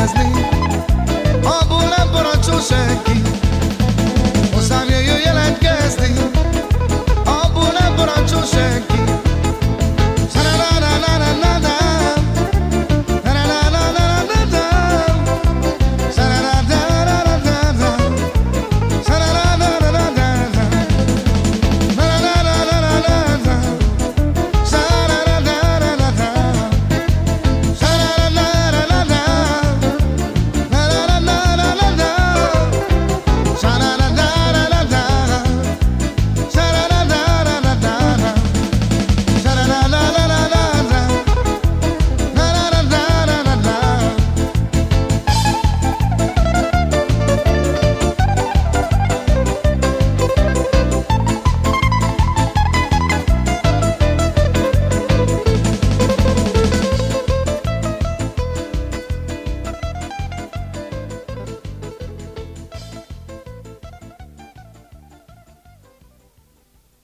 Leslie.